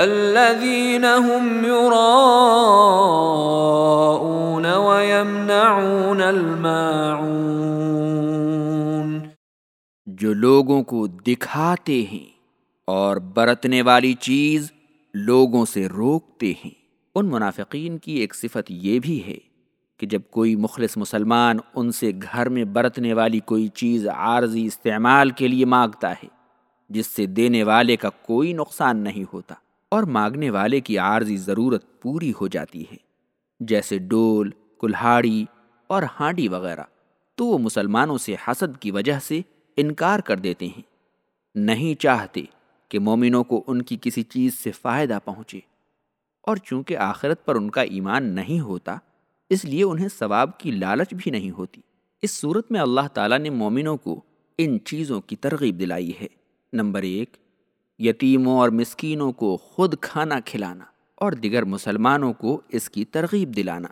الذين هم يراءون ويمنعون الماعون جو لوگوں کو دکھاتے ہیں اور برتنے والی چیز لوگوں سے روکتے ہیں۔ ان منافقین کی ایک صفت یہ بھی ہے کہ جب کوئی مخلص مسلمان ان سے گھر میں برتنے والی کوئی چیز عارضی استعمال کے لیے مانگتا ہے، جس سے دینے والے کا کوئی نقصان نہیں ہوتا۔ اور مانگنے والے کی عارضی ضرورت پوری ہو جاتی ہے۔ جیسے ڈول، کلہاڑی اور ہانڈی وغیرہ، تو وہ مسلمانوں سے حسد کی وجہ سے انکار کر دیتے ہیں۔ نہیں چاہتے کہ مومنوں کو ان کی کسی چیز سے فائدہ پہنچے۔ اور چونکہ آخرت پر ان کا ایمان نہیں ہوتا، اس لیے انہیں ثواب کی لالچ بھی نہیں ہوتی۔ اس صورت میں اللہ تعالیٰ نے مومنوں کو ان چیزوں کی ترغیب دلائی ہے۔ نمبر ایک یتیموں اور مسکینوں کو خود کھانا کھلانا اور دیگر مسلمانوں کو اس کی ترغیب دلانا۔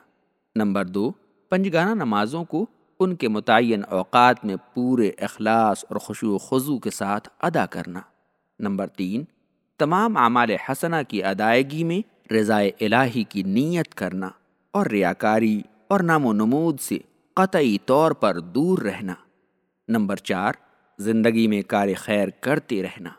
نمبر دو، پنجگانہ نمازوں کو ان کے متعین اوقات میں پورے اخلاص اور خوشو و خضو کے ساتھ ادا کرنا۔ نمبر تین، تمام اعمال حسنہ کی ادائیگی میں رضائے الہی کی نیت کرنا اور ریاکاری اور نام و نمود سے قطعی طور پر دور رہنا۔ نمبر چار، زندگی میں کار خیر کرتے رہنا۔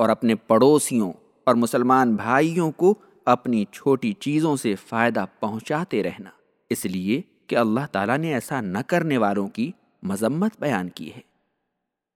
اور اپنے پڑوسیوں اور مسلمان بھائیوں کو اپنی چھوٹی چیزوں سے فائدہ پہنچاتے رہنا۔ اس لیے کہ اللہ تعالیٰ نے ایسا نہ کرنے والوں کی مذمت بیان کی ہے۔